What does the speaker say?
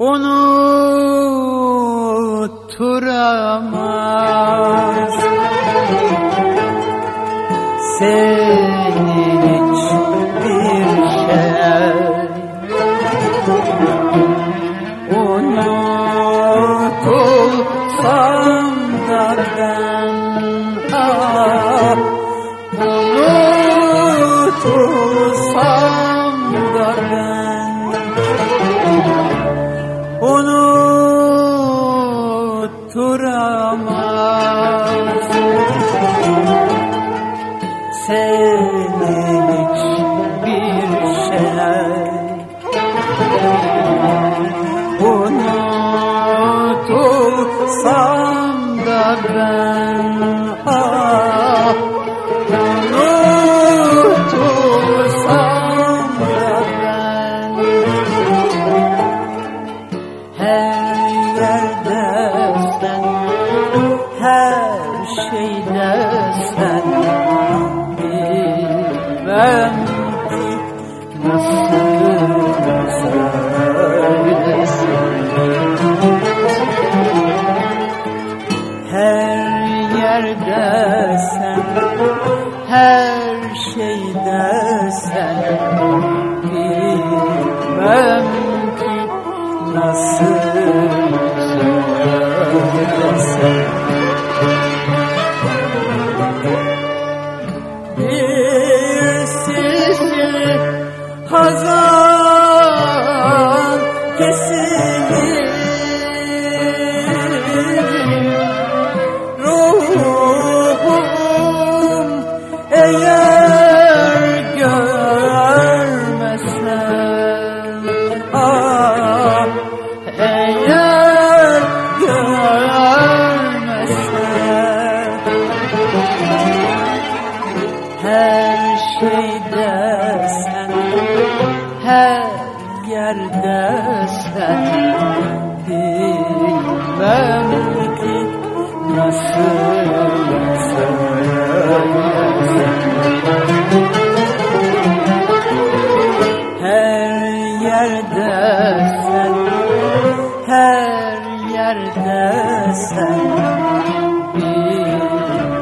unuturamaz. Seni hiçbir şey. Unutulsam unuturamaz Seni hiçbir şey Unutulsam da ben Her şeyde sen Bilmem ki nasıl söylesin? Her yerde sen, her şeyde sen Bilmem ki nasıl söylesem kesilir Ruhum eğer görmesen Ah eğer görmesen Her şeyde neredesin bilmem ki nasıl her yerdesin her yerdesin bilmem